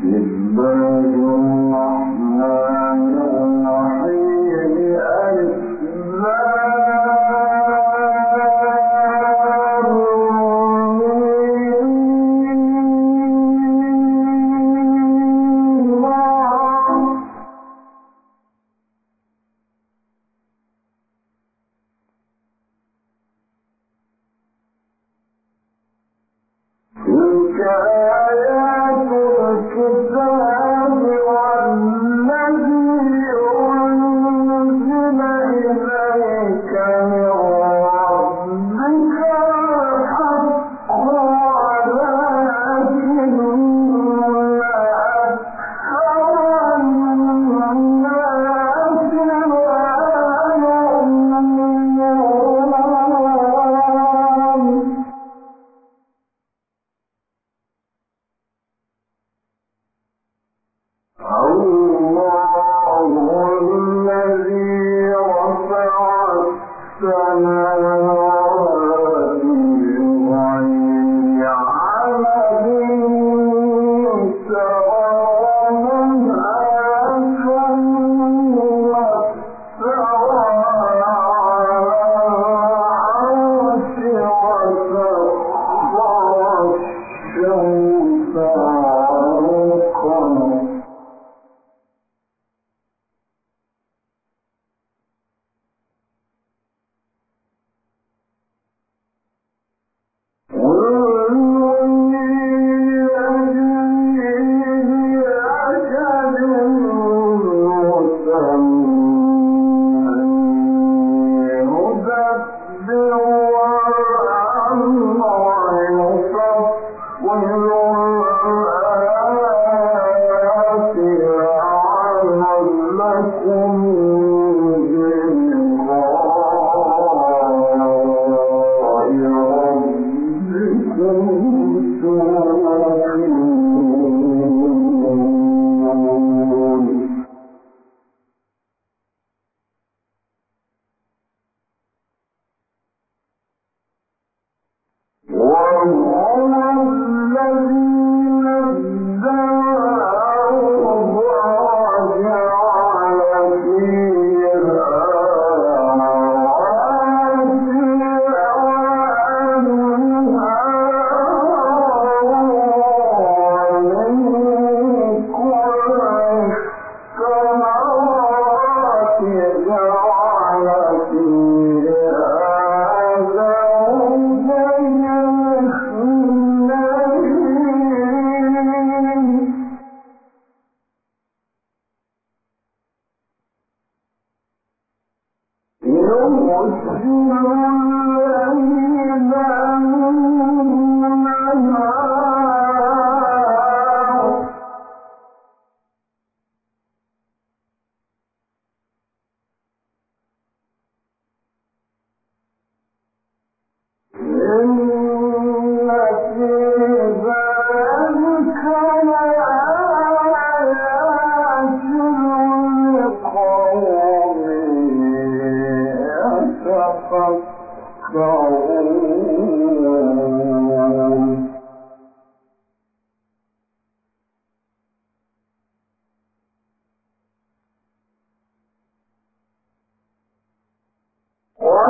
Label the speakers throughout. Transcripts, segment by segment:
Speaker 1: لله الرحمن الرحيم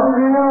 Speaker 1: Austria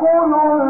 Speaker 1: كل